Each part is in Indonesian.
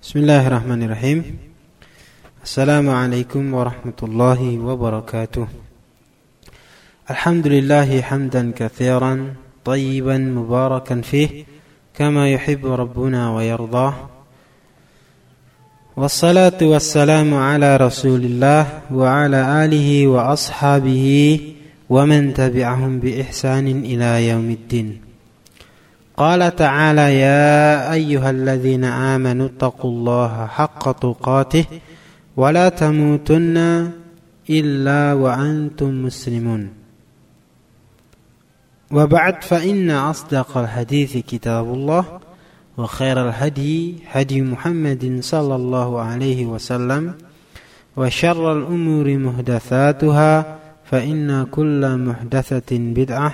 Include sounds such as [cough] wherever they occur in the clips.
Bismillahirrahmanirrahim. Assalamualaikum warahmatullahi wabarakatuh Alhamdulillahi hamdan kathiran Tayyiban mubarakan fih Kama yuhibbu Rabbuna wa yardah. Wassalatu wassalamu ala rasulillah Wa ala alihi wa ashabihi Wa man tabi'ahum bi ihsanin ila yaumiddin قال تعالى يا أيها الذين آمنوا اتقوا الله حق تقاته ولا تموتن إلا وأنتم مسلمون. وبعد فإن أصدق الحديث كتاب الله وخير الهدي هدي محمد صلى الله عليه وسلم وشر الأمور محدثاتها فإن كل محدثة بدعة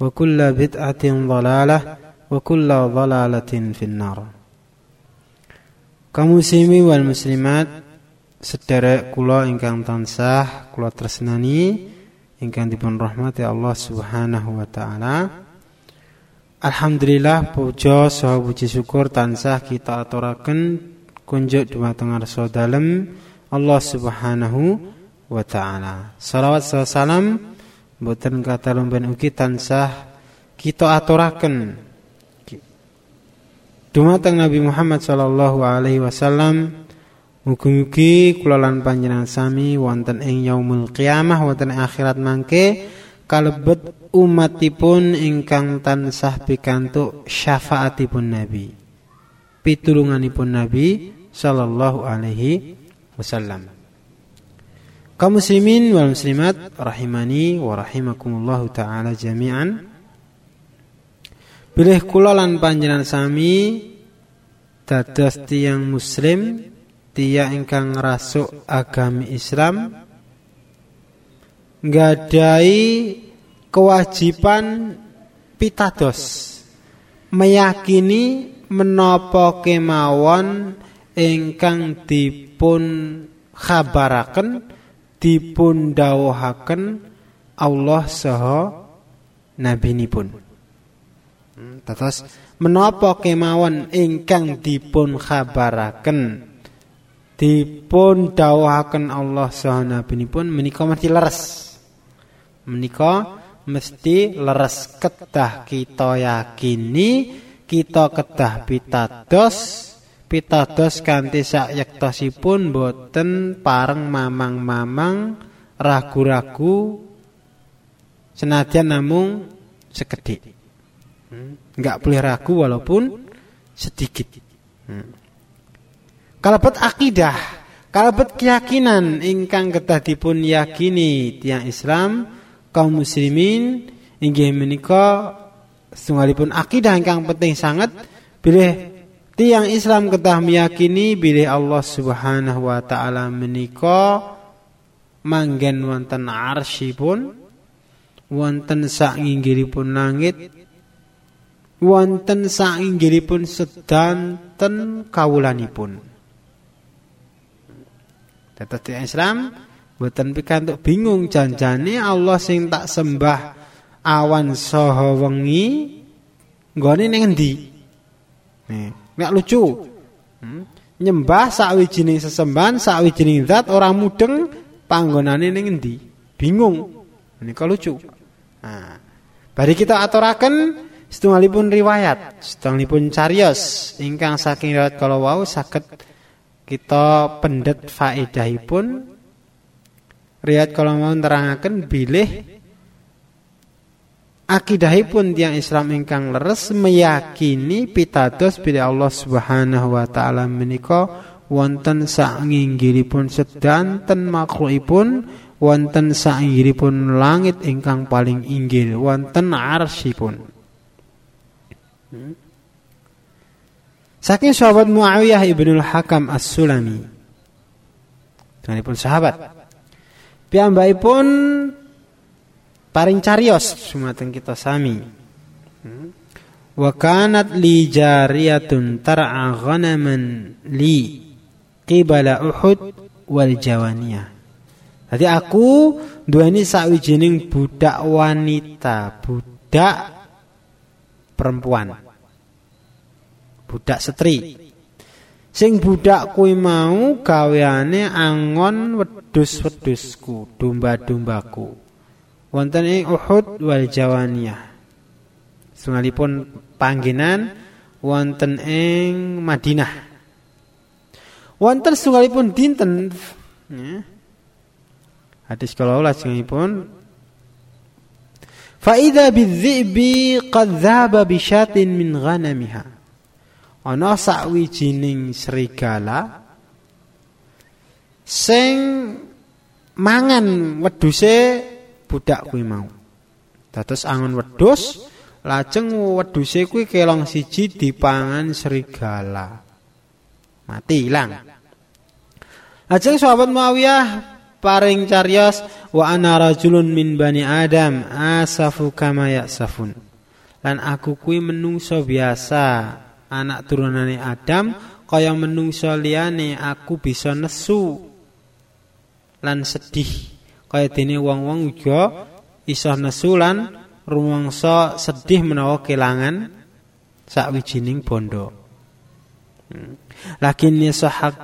وكل بدعة ضلالة wa kulla dhalalatin finnar. Kaum muslimi wal muslimat sederek kula ingkang tansah kula tresnani ingkang dipun rahmati Allah Subhanahu wa taala. Alhamdulillah puja saha puji syukur tansah kita aturaken kunjuk dumateng ngarsa dalem Allah Subhanahu wa taala. Salawat salam boten kata lumben ugi tansah kita aturaken Dumateng Nabi Muhammad sallallahu alaihi wasallam mugi-mugi kula lan panjenengan sami wonten ing yaumul qiyamah wonten akhirat mangke kalebet umatipun ingkang tansah pikantuk syafaatipun Nabi. Pitulunganipun Nabi sallallahu alaihi wasallam. Kaum muslimin wal muslimat rahimani wa rahimakumullahu taala jami'an. Bilih kula lan panjenengan sami dados tiang muslim, tiang ingkang rasuk agami Islam nggadahi kewajiban pitados meyakini menapa kemawon ingkang dipun khabaraken dipun dawuhaken Allah saha nabinipun. Terus menapa kemawon ingkang dipun khabaraken dipun dawuhaken Allah saha nabinipun menika mesti leres. Menika mesti leres kedah kita yakini kita kedah pitados pitados kanthi sak yektosipun boten pareng mamang-mamang ragu-ragu senadyan namung sekedhik. Enggak boleh ragu walaupun sedikit. Hmm. Kalebet akidah, kalebet keyakinan ingkang kedah dipun yakini tiang Islam kaum muslimin inggih menika setunggalipun akidah ingkang penting sangat bilih tiang Islam kedah meyakini bilih Allah Subhanahu wa taala menika manggen wonten arsy-pun wonten sak nginggilipun langit wonten sainggilipun sedanten kawulanipun. Dados Islam boten pikantuk bingung janjane Allah sing tak sembah awan saha wengi nggone ning endi? Nek lucu. Hmm? Nyembah sawijining sesembahan, sawijining zat orang mudeng panggonane ning endi? Bingung. Menika lucu. Nah, bari kita aturaken Setunggalipun riwayat, setunggalipun carios ingkang saking riwayat kalau wau saged kita pendet faedahipun riwayat kalau mau terangaken bilih akidahipun tiang Islam ingkang leres meyakini pitados bila Allah Subhanahu wa taala menika wonten sainggilipun sedanten makhlukipun wonten sainggilipun langit ingkang paling inggil wonten arsipun? Saking sahabat Muawiyah ibnul Hakam As-Sulami. pun sahabat. pun paring carios sumateng kita sami. Hmm? Wa kanat li jariyatun tar'a ghanaman li qibala Uhud wal Jawaniyah. Jadi aku duweni sawijining budak wanita, budak perempuan budak setri Sing budak kuwi mau gaweane angon wedhus-wedhusku, domba-dombaku. Wonten ing Uhud wal Jawaniyah. Sungalipun panggenan wonten ing Madinah. Wonten sungalipun dinten ya. Hadis kalau lajengipun Fa idza bidzibi qad dhaba bi syatin min ghanamiha ana sakwijining serigala sing mangan wedhuse budak kuwi mau. Dados angon wedhus lajeng wedhuse kuwi kelong siji dipangan serigala. Mati ilang. Lajeng sahabat Muawiyah paring carios wa ana rajulun min bani Adam asafu kama yasafun. Lan aku kuwi menungso biasa anak turunane Adam kaya menungso liyane aku bisa nesu lan sedih. Kaya dene wong-wong uga iso nesu lan rumangsa sedih menawa kelangan sakwijining bondo. Lakin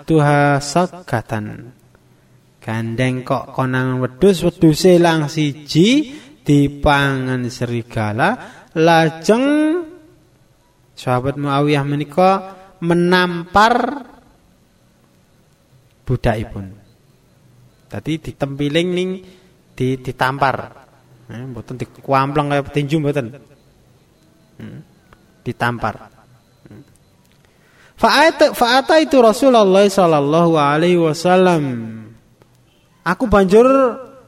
tuha sakatan gandeng kok konangan wedhus wedhuse lang siji dipangan serigala lajeng Sahabat Muawiyah menika menampar budakipun. Tadi ditempiling ning di ditampar. Eh, mboten dikuampleng kaya petinju mboten. Hmm. Ditampar. Hmm. Fa'ata itu Rasulullah sallallahu alaihi wasallam. Aku banjur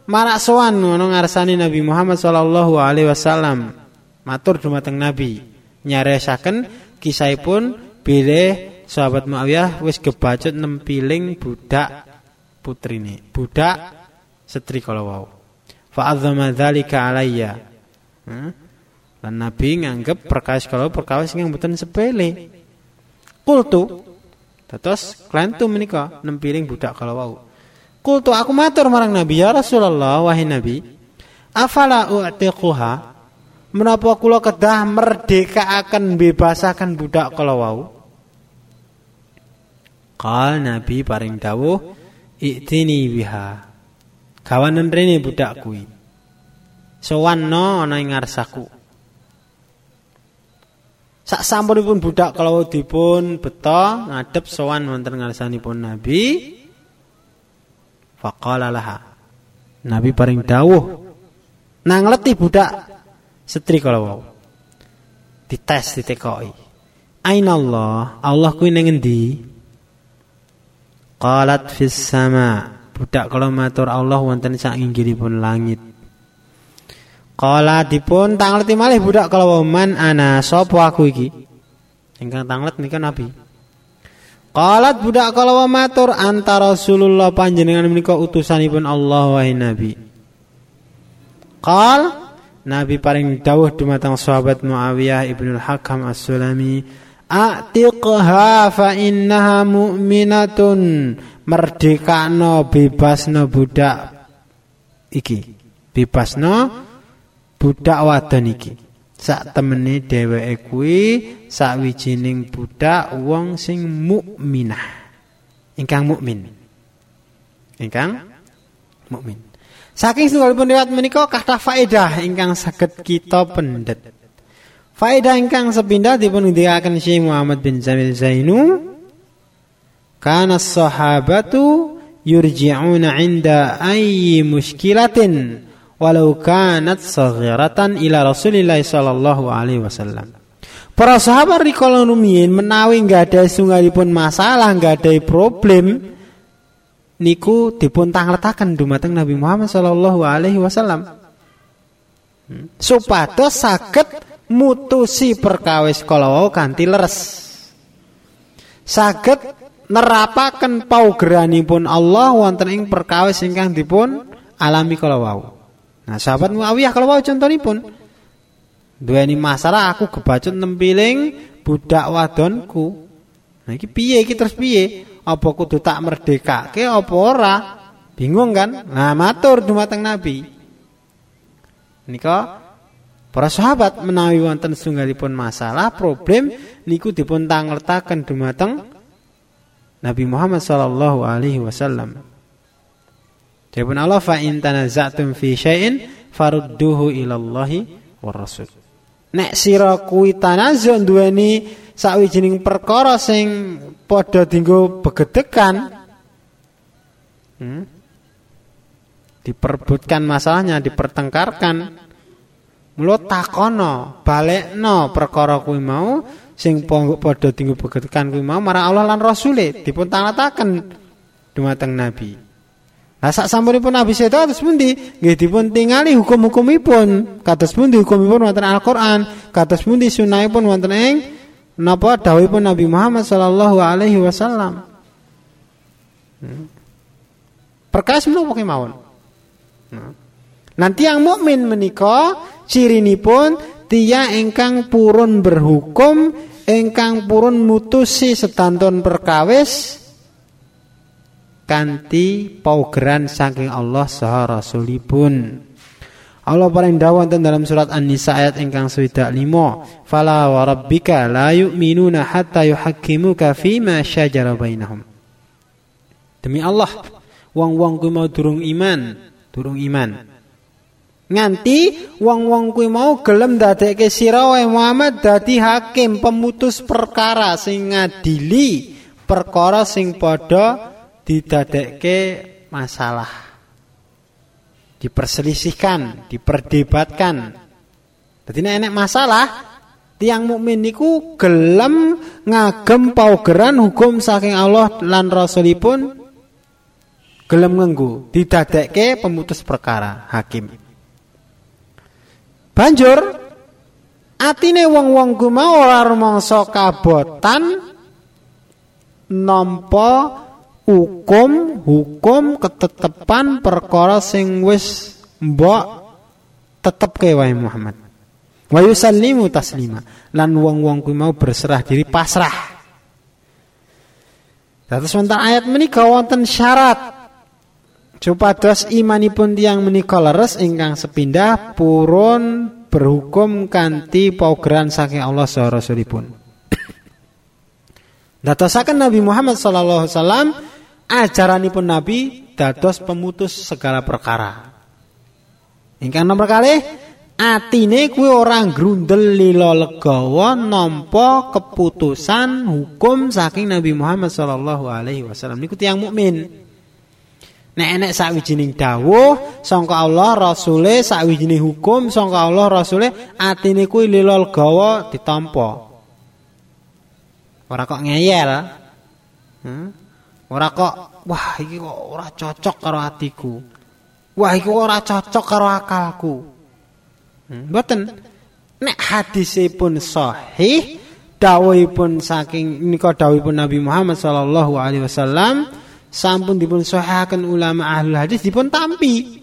marak sowan ngono ngarsani Nabi Muhammad sallallahu alaihi wasallam. Matur dumateng Nabi nyaresaken kisahipun bilih sahabat Muawiyah wis kebacut nempiling budak putrine budak setri kalau wau. Fa adzama dzalika alayya. Hmm? lan nabi nganggep perkawis kalau perkawis yang mboten sepele. Kultu terus klantu menika nempiling budak kalau wau. Kultu aku matur marang nabi ya Rasulullah wahai nabi afala u'tiquha Menapa kula kedah merdeka akan bebasakan budak kalau wau? Kal Nabi paring dawuh Iktini biha. Kawanan rene budak kuwi. Sowanno ana ing ngarsaku. Sak sampunipun budak kalau dipun beto ngadep sowan wonten ngarsanipun Nabi. Faqala laha. Nabi paring dawuh Nangleti budak Setri kalau wau. Dites ditekoki. Aina Allah? Allah kuwi ning endi? Qalat fis sama. Budak kalau matur Allah wonten sak inggilipun langit. Qala dipun tangleti malih budak kalau man ana sapa aku iki? Ingkang tanglet nika Nabi. Qalat budak kalau matur antara Rasulullah panjenengan menika utusanipun Allah wahai Nabi. Qal Nabi paling dawuh dumateng sahabat Muawiyah ibnu Hakam As-Sulami, "Atiqha fa innaha mu'minatun." Merdekano bebasno budak iki. Bebasno budak wadon iki. Sak temene dheweke kuwi sakwijining budak wong sing mukminah. Ingkang mukmin. Ingkang mukmin. Saking setunggalipun riwayat menika kathah faedah ingkang saged kita pendet. Faedah ingkang sepindah dipun ngendikaken Syekh Muhammad bin Jamil Zainu kana sahabatu yurji'una 'inda ayyi muskilatin walau kanat saghiratan ila Rasulillah sallallahu alaihi wasallam. Para sahabat rikala rumiyin menawi nggak ada sungalipun masalah, nggak ada problem, niku dipun tangletaken dumateng Nabi Muhammad sallallahu alaihi wasallam. Hmm. Supados saged mutusi perkawis kala kanthi leres. Saged nerapaken paugeranipun Allah wonten ing perkawis ingkang dipun alami kala wau. Nah, sahabat Muawiyah kala wau contonipun duweni masalah aku kebacut nempiling budak wadonku. Nah iki piye iki terus piye? Apa kudu tak merdekake apa ora? Bingung kan? Nah, matur dumateng Nabi. Nika para sahabat menawi wonten sunggalipun masalah problem niku dipun tangletaken dumateng Nabi Muhammad sallallahu alaihi wasallam. Jadi Allah fa in tanaza'tum fi syai'in farudduhu ila Allah war rasul. Nek sira kuwi tanazu duweni sawijining perkara sing padha dienggo begedekan hmm? diperbutkan masalahnya, dipertengkarkan. Mulut takono, balekno perkara kuwi mau sing padha dienggo begedekan kuwi mau marang Allah lan Rasule dipun tanataken dumateng Nabi. Lah sak sampunipun Nabi Sedo kados pundi? Nggih dipun tingali hukum-hukumipun. Kados pundi hukumipun wonten Al-Qur'an, kados pundi sunahipun wonten ing napa dawuhipun Nabi Muhammad sallallahu alaihi wasallam. Hmm. Perkara menapa kemawon. Nah. Nanti yang mukmin menika cirinipun tiya ingkang purun berhukum, ingkang purun mutusi setanton perkawis kanti paugeran saking Allah saha rasulipun. Allah paling dawuh dalam surat An-Nisa ayat ingkang swidak 5. Fala wa rabbika la yu'minuna hatta yuhakkimuka fima syajara bainahum. Demi Allah, wong-wong kuwi mau durung iman, durung iman. Nganti wong-wong kuwi mau gelem dadekke sira Muhammad dadi hakim pemutus perkara sing ngadili perkara sing padha didadekke masalah. Diperselisihkan diperdebatkan. Jadi enek masalah tiang mukmin niku gelem ngagem paugeran hukum saking Allah lan Rasulipun gelem ngenggu didadekke pemutus perkara hakim. Banjur atine wong-wong ku mau ora rumangsa kabotan nampa hukum hukum ketetepan perkara sing wis mbok tetep wae Muhammad. Wa yusallimu taslima. Lan wong-wong kuwi mau berserah diri pasrah. Dados wonten ayat menika wonten syarat. Supados imanipun tiang menika leres ingkang sepindah purun berhukum kanthi paugeran saking Allah saha Rasulipun. [coughs] Datosaken Nabi Muhammad sallallahu alaihi wasallam ajaranipun Nabi dados pemutus segala perkara. Ingkang nomor kali atine kuwi ora grundel lila legawa nampa keputusan hukum saking Nabi Muhammad sallallahu alaihi wasallam niku tiyang mukmin. Nek enek sawijining dawuh sangka Allah Rasule sawijining hukum sangka Allah Rasule atine kuwi lila legawa ditampa. Ora kok ngeyel. Hmm? Ora kok wah iki kok ora cocok karo atiku. Wah iki ora cocok karo akalku. Hmm, mboten. Nek hadisipun sahih, dawuhipun saking nika dawuhipun Nabi Muhammad sallallahu alaihi wasallam sampun dipun sahihaken ulama ahli hadis dipun tampi.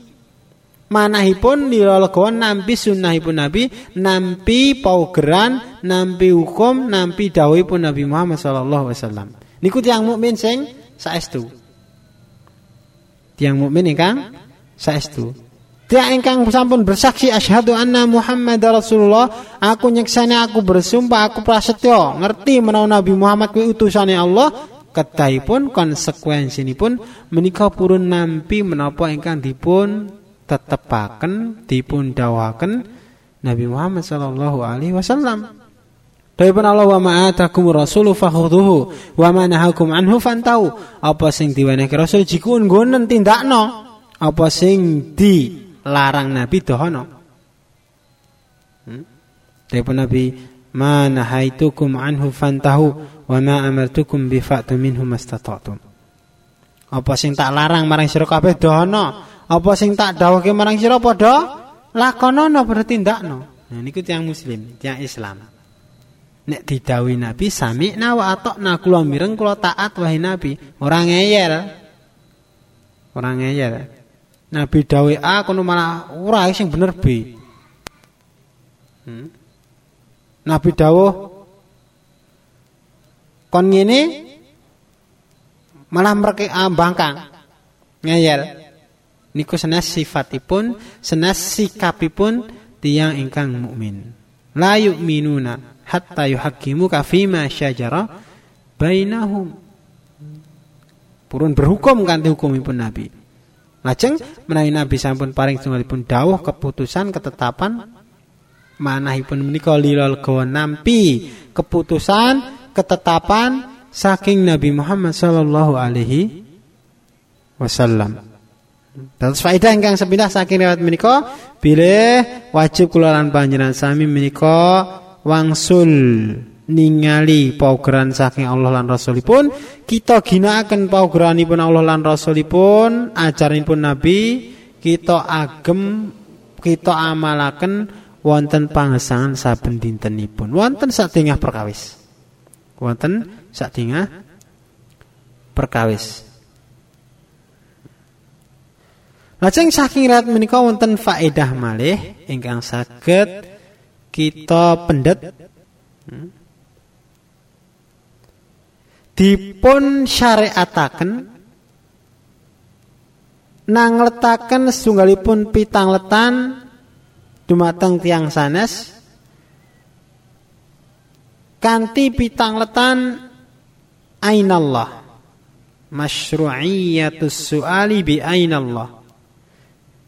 Manahipun nilalegawan nampi sunnahipun Nabi, nampi paugeran, nampi hukum, nampi dawuhipun Nabi Muhammad sallallahu alaihi wasallam. Niku tiyang mukmin sing saestu. Tiang mukmin ingkang saestu. Tiang ingkang sampun bersaksi asyhadu anna Muhammad Rasulullah, aku nyeksane aku bersumpah aku prasetyo ngerti menawa Nabi Muhammad kuwi utusane Allah, kedahipun konsekuensinipun menika purun nampi menapa ingkang dipun tetepaken dipun dawaken Nabi Muhammad sallallahu alaihi wasallam. Daripada Allah wa ma'atakum rasulu fakhudhuhu wa ma nahakum anhu fantahu. Apa sing diwenehke Rasul jiku nggonen tindakno. Apa sing dilarang Nabi dohono. Hmm? Daripada Nabi ma nahaitukum anhu fantahu wa ma amartukum bi fa'tu minhu mastata'tum. Apa sing tak larang marang sira kabeh dohono. Apa sing tak dawuhke marang sira padha lakonono padha tindakno. Nah niku tiyang muslim, tiyang Islam. Nek didawi Nabi sami wa atokna kula mireng kula taat wahai Nabi. Orang ngeyel. Orang ngeyel. Nabi dawi A kono malah ora sing bener B. Hmm? Nabi dawuh kon ngene malah mereka bangkang ngeyel niku senes sifatipun senes sikapipun tiang ingkang mukmin la yu'minuna hatta yuhaqqimuka fima syajara bainahum. Purun berhukum kanthi hukumipun Nabi. Lajeng menawi Nabi sampun paring tunggalipun dawuh keputusan ketetapan manahipun menika lilal nampi keputusan ketetapan saking Nabi Muhammad sallallahu alaihi wasallam. Terus faedah ingkang sepindah saking riwayat menika bilih wajib kula lan panjenengan sami menika wangsul ningali paugeran saking Allah lan Rasulipun. Kita ginakaken paugeranipun Allah lan Rasulipun ajaranipun Nabi kita agem kita amalaken wonten pangesangan saben dintenipun. Wonten sadengah perkawis. Wonten sadengah perkawis. Lajeng saking rat menika wonten faedah malih ingkang saged kita pendet? Dipun syariataken nangletaken setunggalipun pitang letan dumateng tiang sanes. Kanthi pitang letan ainallah. Masyru'iyatus su'ali bi ainallah.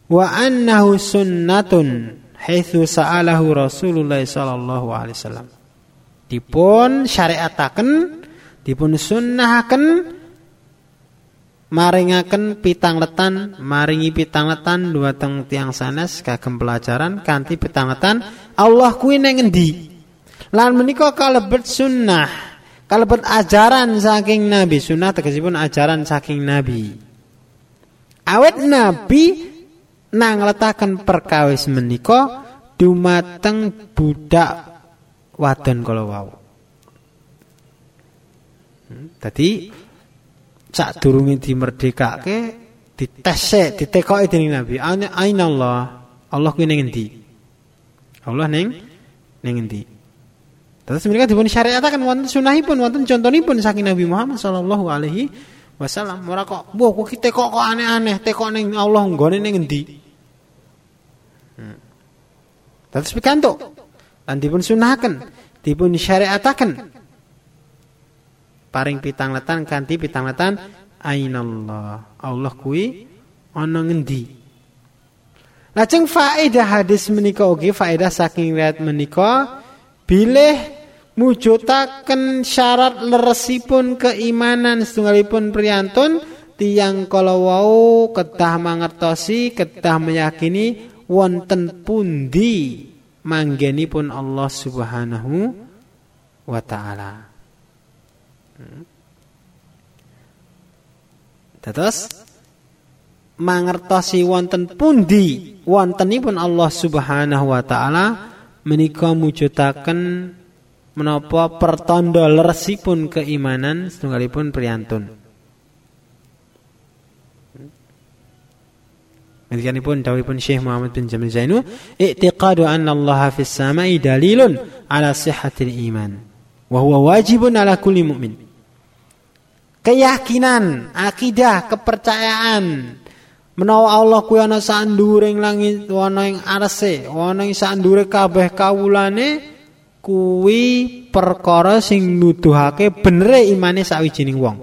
Wa annahu sunnatun haitsu sa'alahu Rasulullah sallallahu alaihi wasallam. Dipun syariataken dipun sunnahaken maringaken pitang letan maringi pitang letan teng tiang sanes kagem pelajaran kanthi pitang letan. Allah kuwi ning endi lan menika kalebet sunnah kalebet ajaran saking nabi. Sunnah tegesipun ajaran saking nabi. Awet nabi nang letaken perkawis menika dumateng budak wadon kala wau sak durunge dimerdekake ditesek ditekoki dening Nabi. Aina Allah. Allah kuwi ning? Allah ning ning endi? Terus mereka dipun syariataken wonten sunahipun wonten contonipun saking Nabi Muhammad sallallahu alaihi wasallam. Ora kok, "Wah, kok kok aneh-aneh tekok ning Allah nggone ning endi?" Terus pikantuk. Lan dipun sunahaken, dipun syariataken. Paring pitang letan kanthi pitang letan ainallah. Allah kuwi ana ngendi? Lajeng faedah hadis menika ugi faedah saking riwayat menika bilih mujudaken syarat leresipun keimanan setunggalipun priyantun tiang kalau wau kedah mangertosi kedah meyakini wonten pundi manggenipun Allah Subhanahu wa taala Terus mangertosi wonten pundi wontenipun Allah Subhanahu wa taala menika mujudaken menapa pertanda leresipun keimanan setunggalipun priyantun. Demikianipun dawuhipun Syekh Muhammad bin Jamil Zainu, "I'tiqadu anna Allah fis sama'i dalilun ala sihhatil iman, wa huwa wajibun ala kulli mu'min." keyakinan, akidah, kepercayaan menawa Allah kuwi ana sanduring langit ana ing arse, ana ing sandure kabeh kawulane kuwi perkara sing nuduhake benere imane sawijining wong.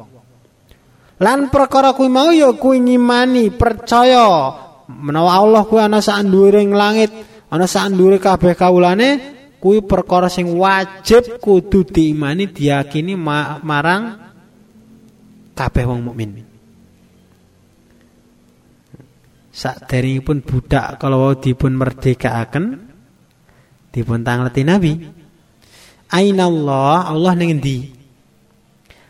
Lan perkara kuwi mau ya kuwi ngimani, percaya menawa Allah kuwi ana sanduring langit, ana sandure kabeh kawulane kuwi perkara sing wajib kudu diimani diyakini marang kabeh wong mukmin. pun budak kalau dipun merdekaaken dipun tangleti Nabi. Aina Allah, Allah ning endi?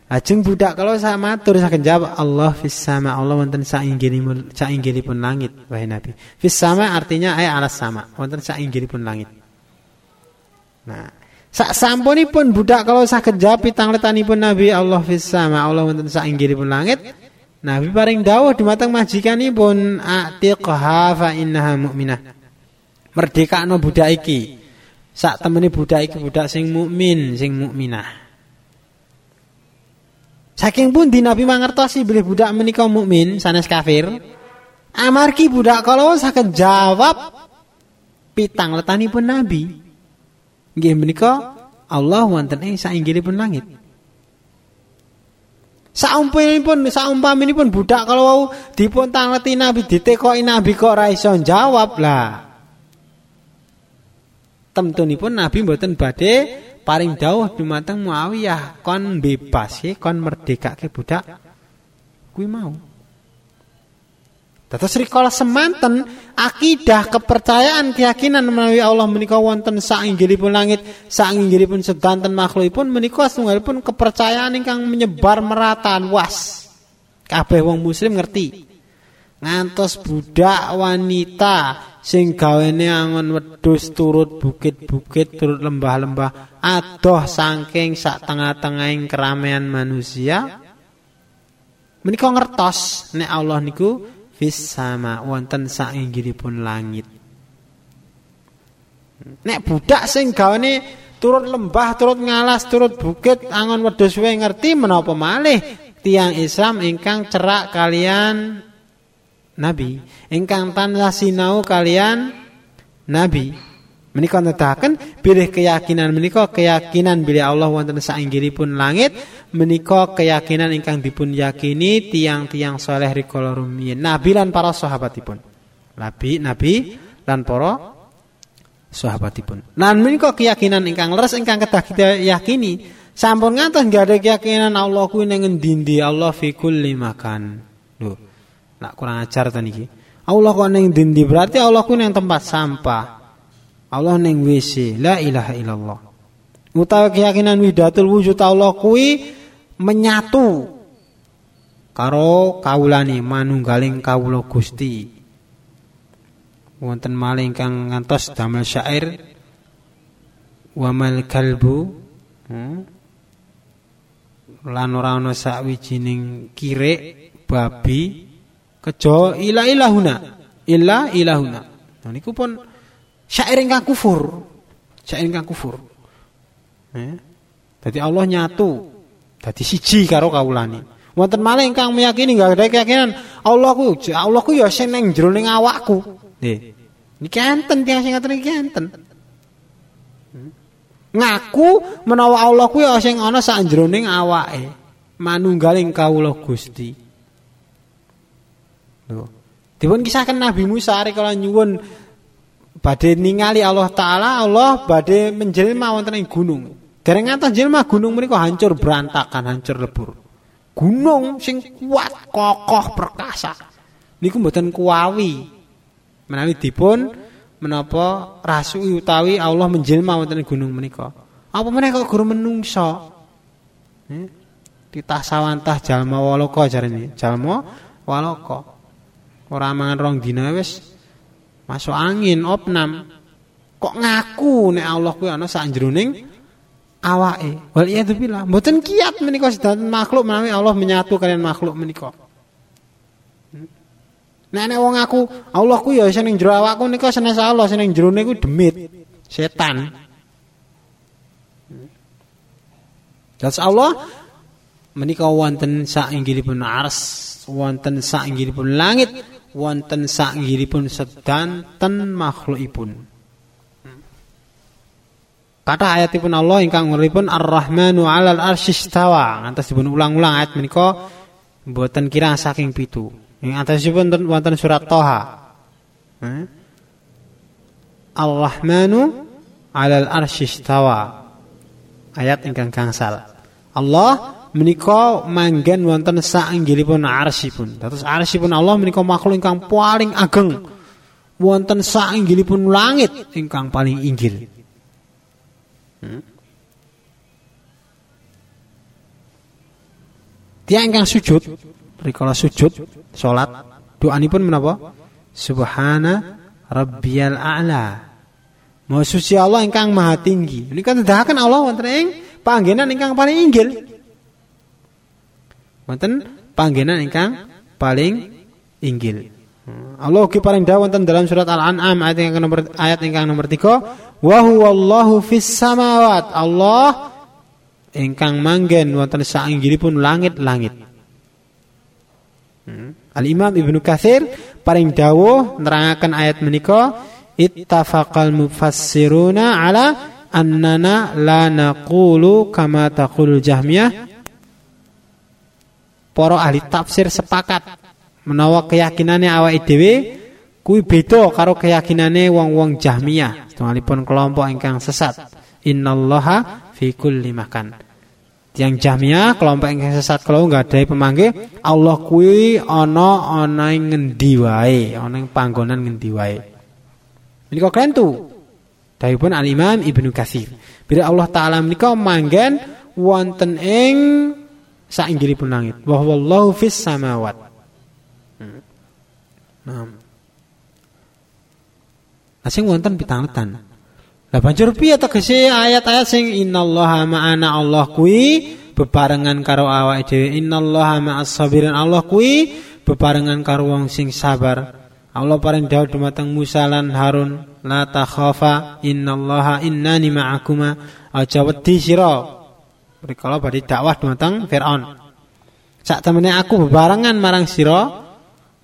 Lajeng budak kalau saya matur saya jawab Allah fis sama Allah wonten sainggilipun sainggilipun langit wahai Nabi. Fis sama artinya ay alas sama, wonten sainggilipun langit. Nah, Sak sampunipun budak kalau saged jawab pitang letanipun Nabi Allah fis sama Allah wonten sak inggilipun langit. Nabi paring dawuh dumateng majikanipun atiqha fa innaha mu'minah. Merdekakno budak iki. Sak temene budak iki budak sing mukmin, sing mukminah. Saking pun di Nabi mangertosi bilih budak menika mukmin sanes kafir. Amargi budak kalau saged jawab pitang letanipun Nabi. Nggih menika Allah wonten ing sainggilipun langit. Saumpamipun saumpaminipun budak kalau wau dipun tangleti Nabi ditekoki Nabi kok ora iso jawab lah. Temtunipun Nabi mboten badhe paring dawuh dumateng Muawiyah kon bebas kon merdekake budak kuwi mau. Dados rikala semanten akidah kepercayaan keyakinan menawi Allah menika wonten sainggilipun langit sainggilipun sedanten makhlukipun menika setunggalipun kepercayaan ingkang menyebar merata luas. Kabeh wong muslim ngerti. Ngantos budak wanita sing gawene angon wedhus turut bukit-bukit turut lembah-lembah adoh saking sak tengah-tengahing keramaian manusia menika ngertos nek Allah niku fis sama wonten sainggilipun langit. Nek budak sing gawane turut lembah, turut ngalas, turut bukit, angon wedhus wae ngerti menapa malih tiang Islam ingkang cerak kalian nabi, ingkang tansah sinau kalian nabi. Menika nedahaken bilih keyakinan menika keyakinan bilih Allah wonten sainggilipun langit menika keyakinan ingkang dipun yakini tiang-tiang soleh rikala rumiyin nabi lan para sahabatipun. Nabi nabi lan para sahabatipun. Lan menika keyakinan ingkang leres ingkang kedah kita yakini sampun ngantos nggak ada keyakinan Allah kuwi ning endi Allah fi kulli makan. Nak kurang ajar ta niki. Allah kok ning dindi berarti Allah kuwi ning tempat sampah. Allah ning WC, la ilaha illallah. Utawa keyakinan widatul wujud Allah kuwi menyatu karo kawulane manunggaling kawula Gusti. Wonten maling kang ngantos damel syair wamal kalbu hmm? lan ora ana sakwijining kirek babi kejo ila ilahuna illa ilahuna. Nah niku pun syair ingkang kufur. Syair ingkang kufur. Eh? Jadi Allah nyatu. Jadi siji karo kawulane. Wonten malih ingkang meyakini enggak ada keyakinan Allah ku Allah ku ya sing ning jero ning awakku. Nggih. Niki enten tiyang sing ngaten iki enten. Hmm? Ngaku menawa Allah ku ya sing ana sak jroning awake. Manunggaling kawula Gusti. Lho. Dipun kisahkan Nabi Musa kala nyuwun badhe ningali Allah taala Allah badhe menjelma wonten ing gunung. Dereng ngantos jelma gunung menika hancur berantakan hancur lebur. Gunung sing kuat kokoh perkasa. Niku mboten kuawi. Menawi dipun menapa rasui utawi Allah menjelma wonten ing gunung menika. Apa meneh kok guru menungso? Eh? titah sawantah jalma walaka jarene. Jalma walaka ora mangan rong dina wis. Masuk angin opnam. Kok ngaku nek Allah kuwi ana sanjroning awake? Wal billah. Mboten kiat menika sedanten makhluk menawi Allah menyatu kalian makhluk menika. Nek nek wong aku Allah ku ya sing ning jero awakku nika Allah sing ning jerone demit setan. Das Allah menika wonten sak inggilipun ars wonten sak inggilipun langit wonten sakngiripun sedanten makhlukipun. Kata ayatipun Allah ingkang ngeripun Ar-Rahmanu 'alal arsyistawa. Ngantos dipun ulang-ulang ayat menika mboten kira saking pitu. Ing atasipun wonten surat Toha. Eh? Ar-Rahmanu 'alal arsyistawa. Ayat ingkang gangsal. Allah menika manggen wonten sainggilipun arsipun. Dados arsipun Allah menika makhluk ingkang paling ageng wonten sainggilipun langit ingkang paling inggil. Hmm? Ingkang sujud, rikala sujud, salat, doanipun menapa? Subhana rabbiyal a'la. Maha suci Allah ingkang maha tinggi. Ini kan Allah wonten ing panggenan ingkang paling inggil wonten panggenan ingkang paling inggil. Allah ugi paling dawuh wonten dalam surat Al-An'am ayat yang nomor ayat ingkang nomor 3, wa huwallahu fis samawat. Allah ingkang manggen wonten sainggilipun langit-langit. Hmm. Al-Imam Ibnu Katsir paling dawuh nerangaken ayat menika ittafaqal mufassiruna ala annana la naqulu kama taqul Jahmiyah para ahli tafsir sepakat menawa keyakinane awake dhewe kuwi beda karo keyakinane wong-wong Jahmiyah, setunggalipun kelompok ingkang sesat. Innallaha fi kulli makan. Yang Jahmiyah kelompok ingkang sesat kalau nggak ada pemanggil Allah kuwi ana ana ing ngendi wae, ana panggonan ngendi wae. Menika kentu. Dawuhipun Al Imam Ibnu Katsir. Bila Allah taala menika manggen wonten ing sainggilipun langit. Wa wallahu fis samawat. Hmm. Nah. Sing wonten pitangetan. Lah banjur piye tegese ayat-ayat sing innallaha ma'ana Allah kuwi bebarengan karo awake dhewe innallaha ma'as sabirin Allah kuwi bebarengan karo wong sing sabar. Allah paring dawuh dumateng Musa lan Harun la takhafa innallaha innani ma'akuma aja wedi sira. Rikala badhe dakwah dumateng Firaun. Sak temene aku bebarengan marang sira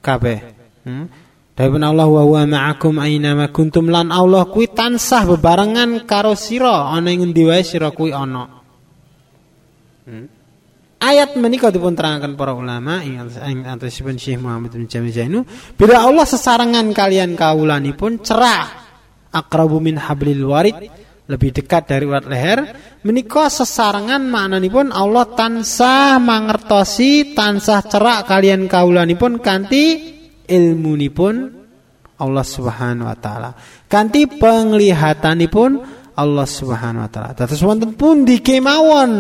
kabeh. Hmm? Dawuh Allah wa huwa ma'akum aina ma kuntum lan Allah kuwi tansah bebarengan karo sira ana ing endi wae sira kuwi ana. Hmm. Ayat menika dipun terangaken para ulama ing antasipun Syekh Muhammad bin Jamil Zainu bila Allah sesarengan kalian kawulanipun cerah akrabu min hablil warid lebih dekat dari urat leher menika sesarengan maknanipun Allah tansah mangertosi tansah cerak kalian kawulanipun kanthi ilmunipun Allah Subhanahu wa taala. Kanthi penglihatanipun Allah Subhanahu wa taala. Dados wonten pundi kemawon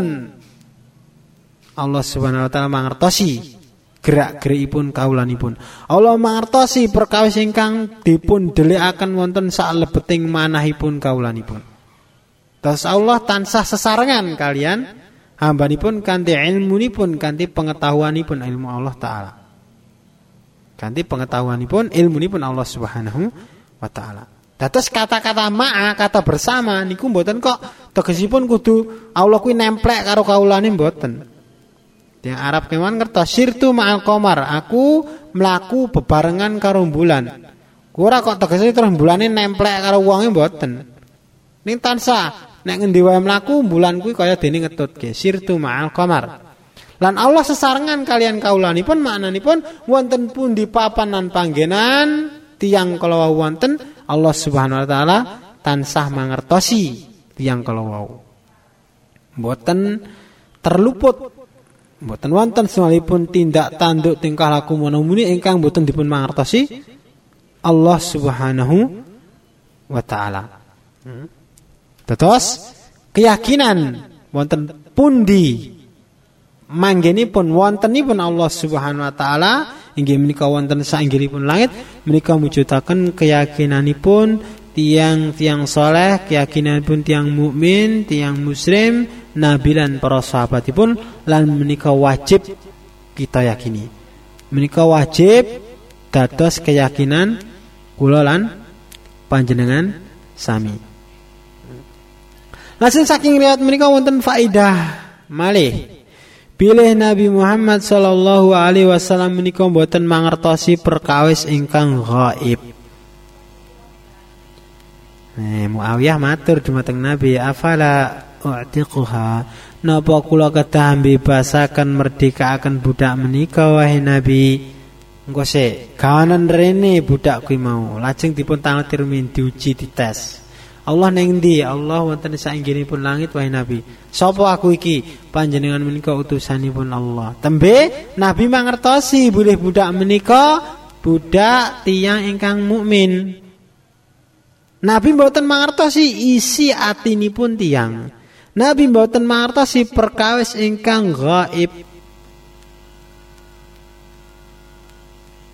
Allah Subhanahu wa taala mangertosi gerak-gerikipun kaulanipun. Allah mangertosi perkawis ingkang dipun dhelekaken wonten saklebeting manahipun kaulanipun. Terus Allah tansah sesarengan kalian hambanipun kanthi ilmunipun kanthi pengetahuanipun ilmu Allah taala. Ganti pengetahuanipun ilmunipun Allah Subhanahu wa taala. Dados kata-kata ma'a, kata bersama niku mboten kok tegesipun kudu Allah kuwi nemplek karo kaulane mboten. Yang Arab kewan ngertos sirtu ma'al qamar, aku mlaku bebarengan karo bulan. Ora kok tegese terus bulane nemplek karo wonge mboten. Ning tansah nek ngendi wae mlaku bulan kuwi kaya dene ngetutke sirtu ma'al qamar. Lan Allah sesarengan kalian kaulanipun maknanipun wonten pun di papanan panggenan tiang kalau wonten Allah Subhanahu wa taala tansah mangertosi tiang kalau wau. Mboten terluput mboten wonten semalipun tindak tanduk tingkah laku menemuni ingkang mboten dipun mangertosi Allah Subhanahu wa taala. Hmm. Tetos keyakinan wonten pundi manggenipun wontenipun Allah Subhanahu wa taala. Inggih menika wonten sainggilipun langit menika mujudaken keyakinanipun tiang-tiang soleh keyakinanipun tiang mukmin tiang muslim nabi lan para sahabatipun lan menika wajib kita yakini. Menika wajib dados keyakinan kula lan panjenengan sami Langsung saking riwayat menika wonten faidah malih Pilih Nabi Muhammad sallallahu alaihi wasallam menika mboten mangertosi perkawis ingkang gaib. Eh, Muawiyah matur dumateng Nabi, "Afala u'tiquha?" Napa kula kedah bebasaken merdekaaken budak menika wahai Nabi? Engko sik, kawanan rene budak kuwi mau, lajeng dipun min diuji dites. Allah neng ndi? Allah wonten pun langit wahai Nabi. Sopo aku iki? Panjenengan menika utusanipun Allah. Tembe Nabi mangertosi boleh budak menika budak tiang ingkang mukmin. Nabi mboten mangertosi isi atinipun tiang. Nabi mboten mangertosi perkawis ingkang gaib.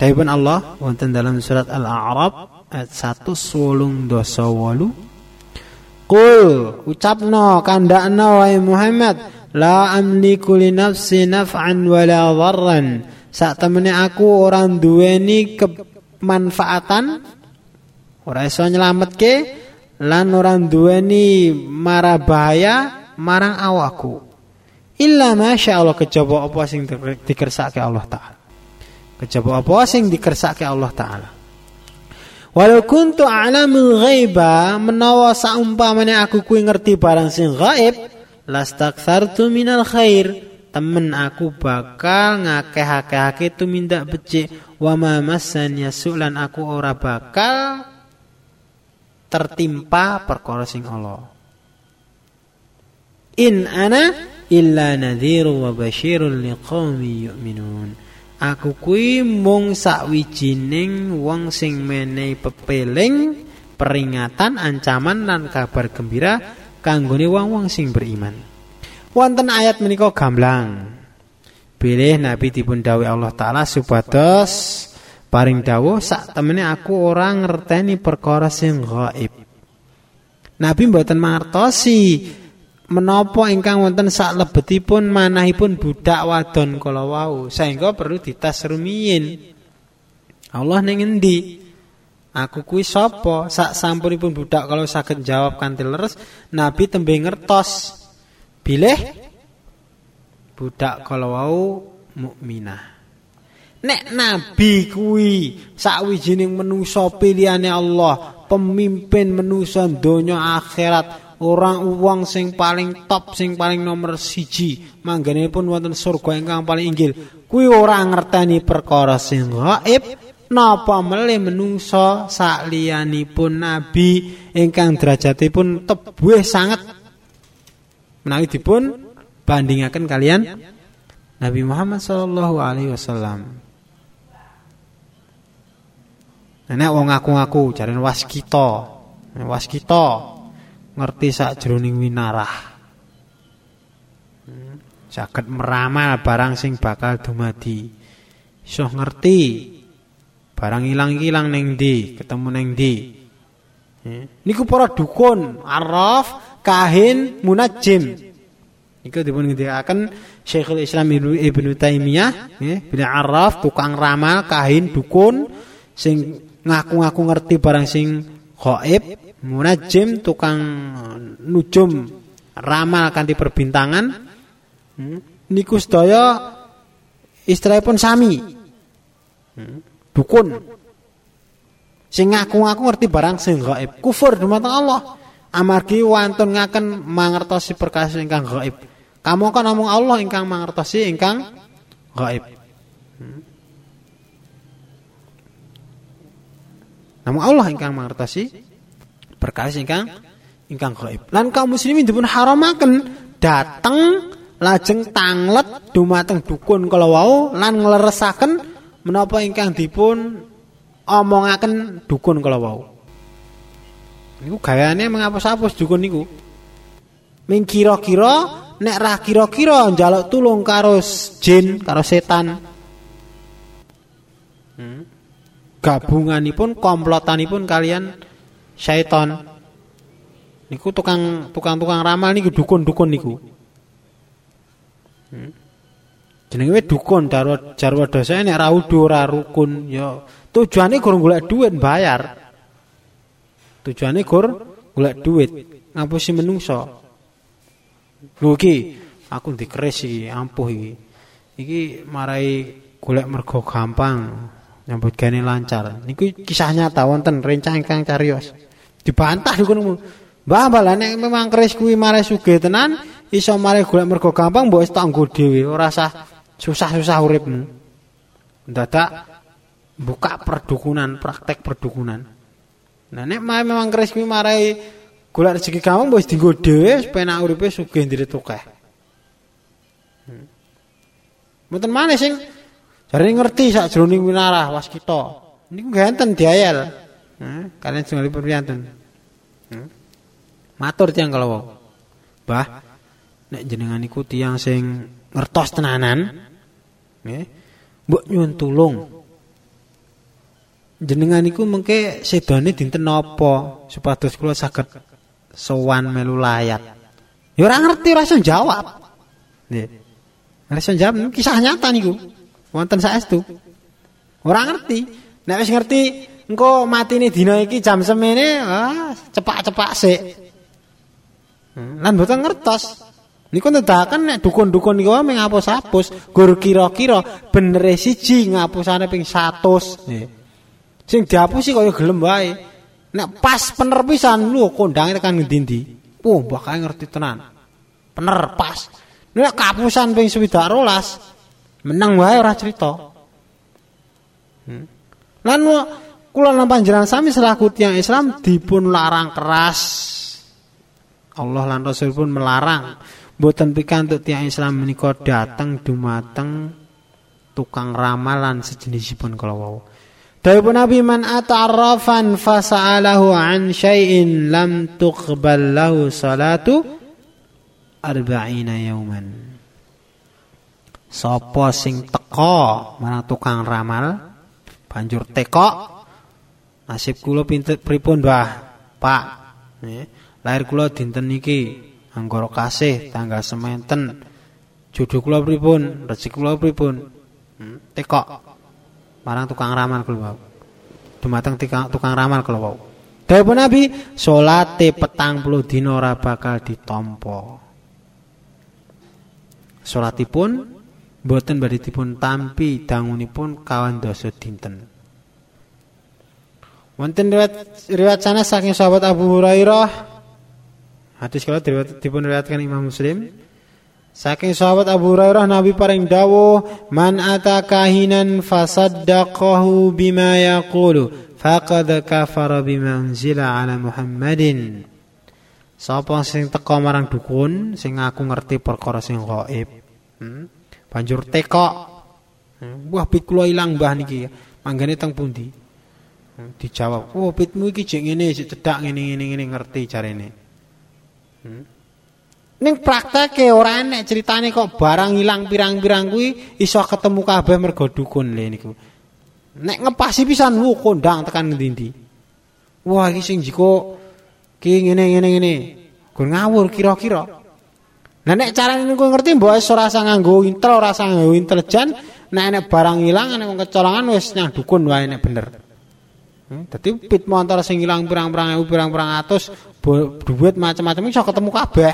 Dawuhipun Allah wonten dalam surat Al-A'raf ayat 1 wolung dosa walu Qul ucapno kandakno wahai Muhammad la amliku li nafsi naf'an wala dharran. Sak temene aku orang duweni kemanfaatan ora iso nyelametke lan orang duweni mara bahaya marang awakku. Illa masya Allah kejaba apa sing dikersake Allah taala. Kejaba apa sing dikersake Allah taala. Walau kuntu a'lamul ghaiba menawa saumpamane aku kuwi ngerti barang sing gaib lastakthartu minal khair. Temen aku bakal ngakeh-akehake tumindak becik. Wa ma massani lan aku ora bakal tertimpa perkara sing Allah in ana illa nadhiru wa basyirun liqaumi yu'minun aku kuwi mung sakwijining wong sing menehi pepeling peringatan ancaman lan kabar gembira kanggone wong-wong sing beriman wonten ayat menika gamblang. Bilih Nabi dipun dawuh Allah taala supados paring dawuh sak temene aku ora ngerteni perkara sing gaib. Nabi mboten mangertosi menapa ingkang wonten sak lebetipun manahipun budak wadon kala wau sehingga perlu ditas rumiyin. Allah ning endi? Aku kuwi sapa? Sak sampunipun budak kalau saged jawab kanthi leres, Nabi tembe ngertos Bilih budak kalau wau mukminah. Nek nabi kuwi sakwijining menungso pilihane Allah, pemimpin menungso donya akhirat, orang uang sing paling top, sing paling nomor siji, manggane pun wonten surga ingkang paling inggil. Kuwi ora ngerteni perkara sing gaib, napa melih menungso sakliyanipun nabi ingkang derajatipun tebuh sangat menawi dipun bandingaken kalian Nabi Muhammad sallallahu alaihi wasallam. Nek wong ngaku-ngaku jare waskita. Waskita ngerti sak jroning winarah. Hmm, saged meramal barang sing bakal dumadi. Iso ngerti barang ilang-ilang ning ndi, ketemu ning ndi. Niku para dukun, araf kahin munajim. Iku dipun ngendikaken Syekhul Islam Ibnu Taimiyah nggih, bila araf tukang ramal, kahin, dukun sing ngaku-ngaku ngerti barang sing gaib, munajim tukang nujum ramal kanthi perbintangan. Hmm, niku sedaya istilahipun sami. Hmm, dukun sing ngaku-ngaku ngerti barang sing gaib, kufur dumateng Allah amargi wantun ngaken mangertosi perkara ingkang gaib. Kamu kan namung Allah ingkang mangertosi ingkang gaib. Hmm. Namung Allah ingkang mangertosi perkara ingkang ingkang gaib. Lan kaum muslimin dipun haramaken dateng lajeng tanglet dumateng dukun kala wau lan ngleresaken menapa ingkang dipun omongaken dukun kala wau. Niku gayane menghapus-hapus dukun niku. Ming kira-kira nek ra kira-kira njaluk tulung karo jin, karo setan. Hmm. Gabunganipun komplotanipun kalian syaiton. Niku tukang tukang tukang ramal niku dukun-dukun niku. Hmm. Jenenge dukun jarwa jarwa dosa nek ra udo ra rukun ya tujuane gurung golek duit bayar. Tujuane gur golek duit, ngapusi menungso. Lho aku dikeris iki, ampuh iki. Iki marai golek mergo gampang, nyambut gawe lancar. Niku kisah nyata wonten rencang ingkang carios. Dibantah dukun Mbah mbah nek memang keris kuwi marai sugih tenan, iso marai golek mergo gampang mbok wis tak nggo dhewe, ora usah susah-susah uripmu. Dadak buka perdukunan, praktek perdukunan. Nah nek memang keris kuwi marai golek rezeki kamu wis dienggo dhewe supaya uripe sugih ndirit akeh. Hmm. Mboten maneh sing jare ngerti sak jroning winarah waskita. Niku genten diayel. Kalian priyantun. Hmm. Matur tiyang kalau Bah, nek jenengan iku tiyang sing ngertos tenanan, nggih. Mbok nyuwun tulung jenengan iku mengke sedane dinten napa supados kula saged sowan melu layat. Ya ora ngerti ora iso jawab. Nggih. Ora iso jawab kisah nyata niku. Wonten saestu. Ora ngerti. Nek wis ngerti engko matine dina iki jam semene, ah, cepak-cepak sik. Hmm, lan mboten ngertos. Niku nedahaken nek dukun-dukun niku mung ngapus-hapus, gur kira-kira bener siji ngapusane ping 100. Nggih. Sing dihapusi kaya gelem wae. Nek pas pener pisan lho kondange tekan ngendi-endi. Oh, bakal ngerti tenan. Pener pas. Nek kapusan ping 12 menang wae ora cerita. Hmm. Lan kula lan panjenengan sami selaku tiyang Islam dipun larang keras. Allah lan Rasul pun melarang boten pikantuk tiyang Islam menika datang dumateng tukang ramalan sejenisipun kalau wau. Dawuh Nabi man ata'arrafan fasa'alahu an syai'in lam tuqbal lahu salatu arba'ina yauman. Sapa sing teka marang tukang ramal banjur teko nasib kula pinter pripun Mbah? Pak. Nggih. Lahir kula dinten niki? Anggara kasih tanggal sementen. Jodoh kula pripun? Rezeki kula pripun? Hmm, teko marang tukang ramal kula dumateng tukang ramal kula wau Dawuh Nabi salate petang puluh dina ora bakal ditampa. Salatipun boten badhe dipun tampi dangunipun kawan dosa dinten Wonten riwayat riwayat sana saking sahabat Abu Hurairah Hadis kalau dipun riwayatkan Imam Muslim. Saking sahabat Abu Hurairah Nabi paring dawuh, "Man ata kahinan fasaddaqahu bima yaqulu, faqad kafara bima unzila ala Muhammadin." Sapa sing teka marang dukun sing ngaku ngerti perkara sing gaib. Hmm? Banjur teko. Hmm? Wah, pit kula ilang Mbah niki. Manggane teng pundi? Hmm? Dijawab, "Oh, pitmu iki jek ngene, jek cedak ngene ngene ngene ngerti carane." Hmm. Ning prakteke ora enek ceritane kok barang ilang pirang-pirang kuwi iso ketemu kabeh mergo dukun lho niku. Nek ngepasi pisan wo kondang tekan ngendi Wah iki sing jiko ki ngene ngene ngene. Gur ngawur kira-kira. Nah nek carane niku ngerti mbok wis ora usah nganggo intel, ora usah nganggo intelijen, nek enek barang ilang nek kecolongan wis nyang dukun wae nek bener. Hmm, dadi pit antara sing ilang pirang-pirang ewu pirang-pirang atus duit macam-macam iso ketemu kabeh.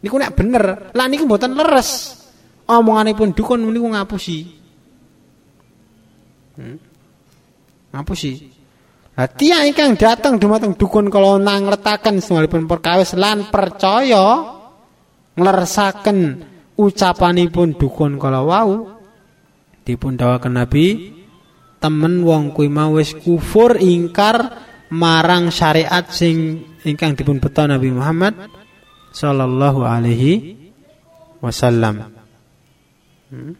Niku nek bener, lah niku mboten leres. Omonganipun dukun niku ngapusi. Hmm. Ngapusi. Lah tiyang ingkang dateng dumateng dukun kala nang letaken setunggalipun perkawis lan percaya ngleresaken ucapanipun dukun kala wau dipun dawuhaken Nabi temen wong kuwi mau wis kufur ingkar marang syariat sing ingkang dipun beto Nabi Muhammad sallallahu alaihi wasallam. Hmm.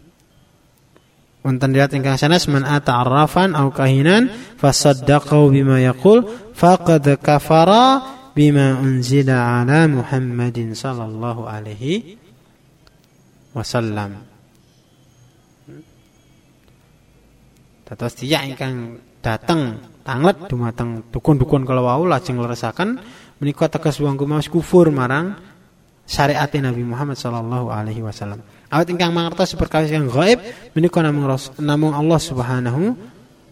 Wonten ingkang sanes man ata'arrafan au kahinan fasaddaqahu bima yaqul faqad kafara bima unzila ala Muhammadin sallallahu alaihi wasallam. Dados tiyang ingkang dateng tanglet dumateng dukun-dukun kalau wau lajeng leresaken menika tegas wong kumaos kufur marang syariat Nabi Muhammad sallallahu alaihi wasallam. Awit ingkang mangertos perkawis yang gaib menika namung namung Allah Subhanahu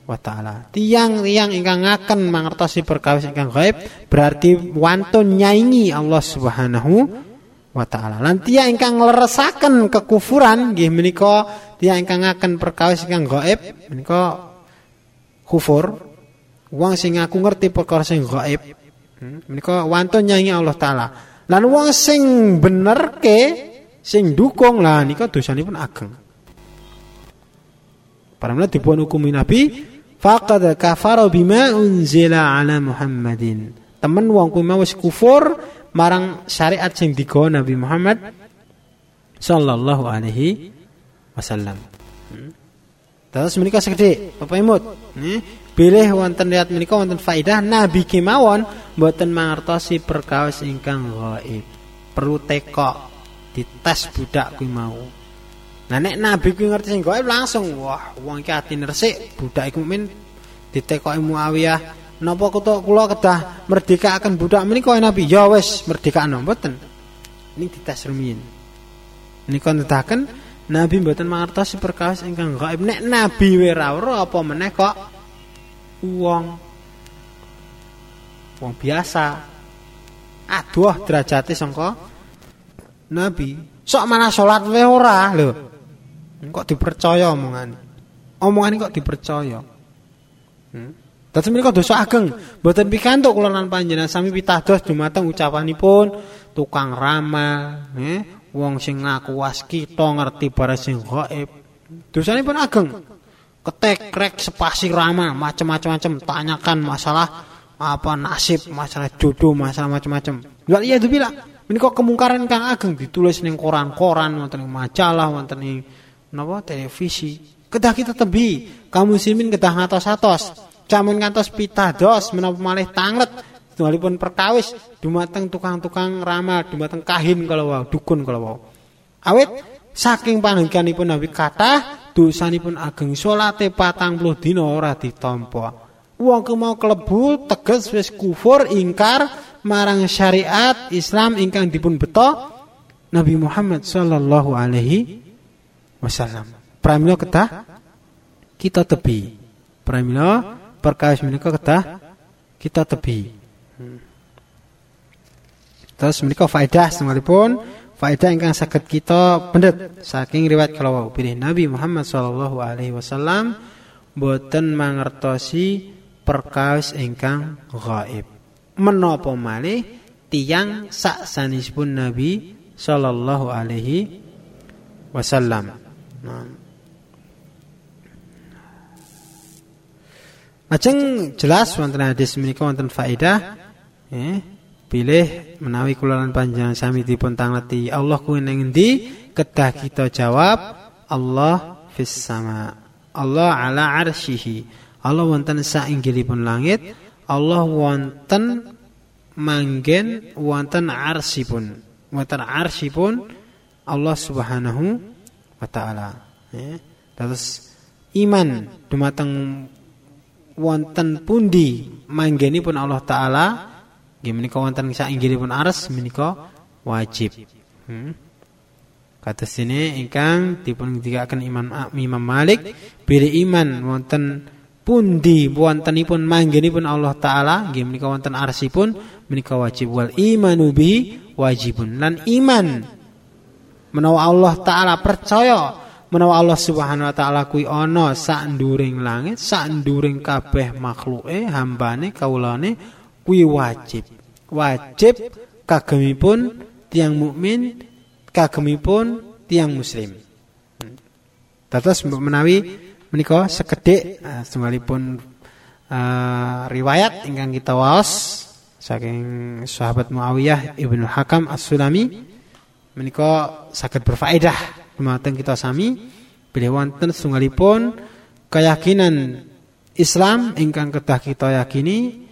wa taala. Tiang-tiang ingkang ngaken mangertosi perkawis ingkang gaib berarti wantun nyaingi Allah Subhanahu wa taala. Lan tiyang ingkang leresaken kekufuran nggih menika dia ingkang akan perkawis ingkang gaib menika kufur. Wong sing aku ngerti perkara sing gaib hmm, menika wonten nyanyi Allah taala. Lan wong sing bener ke sing dukung lah nika dosanipun ageng. Para mulai dipun hukumi Nabi faqad kafara bima unzila ala Muhammadin. Temen wong kuwi kufur marang syariat sing digawa Nabi Muhammad sallallahu alaihi wasallam. Hmm. Terus menika segede Bapak Imut. Nih, pilih wonten lihat menika wonten faidah nabi kemawon mboten mangertosi perkawis ingkang gaib. Perlu teko dites budak kuwi mau. Nah nek nabi kuwi ngerti sing gaib langsung wah wong iki atine resik budak iku mukmin ditekoki Muawiyah napa kutuk kula kedah merdekakan budak menika nabi ya wis merdekakno mboten. Ini dites rumiyin. Nika nedahaken Nabi mboten mangertosi perkawis ingkang gaib. Nek nabi wira apa meneh kok wong wong biasa. Aduh derajate sangka nabi. Sok mana salat wae ora lho. Kok dipercaya omongan. Omongan kok dipercaya. Hmm? Dadi menika dosa ageng. Mboten pikantuk kula lan panjenengan sami pitados dumateng ucapanipun tukang ramal, nggih. wong sing ngaku waskita ngerti barang sing dosane pun ageng ketek krek spasi rama macam-macam tanyakan masalah apa nasib masalah jodoh masalah macam-macam wal iya ini kok kemungkaran kang ageng ditulis ning koran-koran wonten majalah wonten napa televisi kedah kita tebi kamu simin kedah ngatos-atos camun ngantos pitados menapa malih tanglet Tunggalipun perkawis dumateng tukang-tukang ramal, dumateng kahin kalau wau, dukun kalau wau. Awit saking panggikanipun Nabi kata dosanipun ageng salate 40 dina ora ditampa. Wong ku mau klebu teges wis kufur ingkar marang syariat Islam ingkang dipun beto Nabi Muhammad sallallahu alaihi wasallam. Pramila ketah kita tebi. Pramila perkawis menika ketah kita tebi. Terus menika faedah semalipun faedah ingkang saged kita pendet saking riwayat kalau pilih Nabi Muhammad sallallahu alaihi wasallam boten mangertosi perkawis ingkang gaib. Menapa malih tiyang sak sanesipun Nabi sallallahu alaihi wasallam. Nah. Ajeng jelas wonten hadis menika wonten faedah eh, pilih menawi kula panjang sami dipun tangleti. Allah kuwi ning endi? Kedah kita jawab Allah fis sama Allah ala arsyihi. Allah wonten sainggilipun langit Allah wonten manggen wonten arsipun. Wonten arsipun Allah Subhanahu wa taala ya. terus iman dumateng wonten pundi manggenipun Allah taala Nggih menika wonten sainggilipun ars menika wajib. Hmm. Kata sini ingkang dipun ngendikaken Imam Imam Malik biri iman wonten pundi wontenipun manggenipun Allah taala nggih menika wonten arsipun menika wajib wal imanu bi wajibun lan iman menawa Allah taala percaya menawa Allah Subhanahu wa taala kuwi ana sak nduring langit sak nduring kabeh makhluke hambane kaulane kuwi wajib. Wajib kagemipun tiang mukmin, kagemipun tiang muslim. Dados menawi menika sekedhik uh, setunggalipun uh, riwayat ingkang kita waos saking sahabat Muawiyah Ibnu Hakam As-Sulami menika saged berfaedah dumateng kita sami bilih wonten setunggalipun keyakinan Islam ingkang kedah kita yakini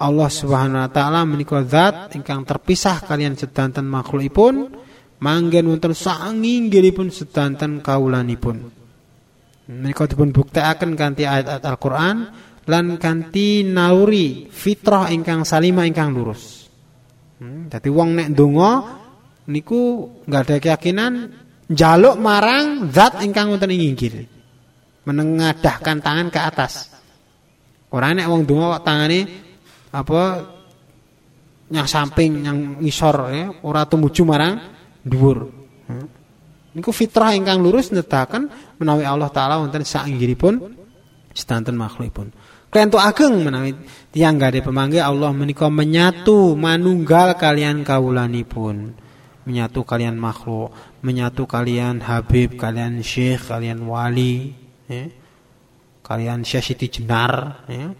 Allah Subhanahu wa taala menika zat ingkang terpisah kalian sedanten makhlukipun manggen wonten sanginggilipun sedanten kaulanipun. Menika dipun buktekaken kanthi ayat-ayat Al-Qur'an lan kanthi nauri fitrah ingkang salimah ingkang lurus. Hmm, dadi wong nek ndonga niku nggak ada keyakinan jaluk marang zat ingkang wonten ing inggil. Menengadahkan tangan ke atas. Orang nek wong donga tangane apa yang samping yang ngisor ya ora tumuju marang dhuwur. Hmm. Niku fitrah ingkang lurus nedahaken menawi Allah taala wonten sainggilipun sedanten makhlukipun. Klentu ageng menawi tiyang gade pemanggi Allah menika menyatu manunggal kalian kawulanipun. Menyatu kalian makhluk, menyatu kalian habib, kalian syekh, kalian wali, ya. Kalian Syekh Siti Jenar, ya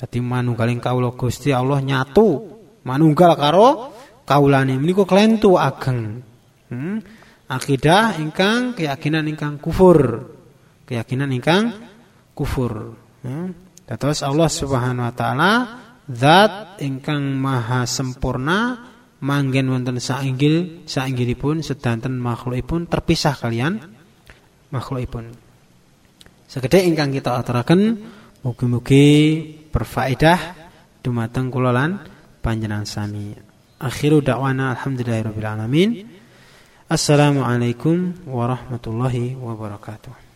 Dadi manunggaling kawula Gusti Allah nyatu manunggal karo kawulane menika klentu ageng. Hmm? Akidah ingkang keyakinan ingkang kufur. Keyakinan ingkang kufur. Hmm? Dados Allah Subhanahu wa taala zat ingkang maha sempurna manggen wonten sainggil sainggilipun sedanten makhlukipun terpisah kalian makhlukipun. Segede ingkang kita aturaken mugi-mugi berfaedah dumateng kula lan panjenengan sami. Akhiru da'wana alhamdulillahirabbil alamin. Assalamualaikum warahmatullahi wabarakatuh.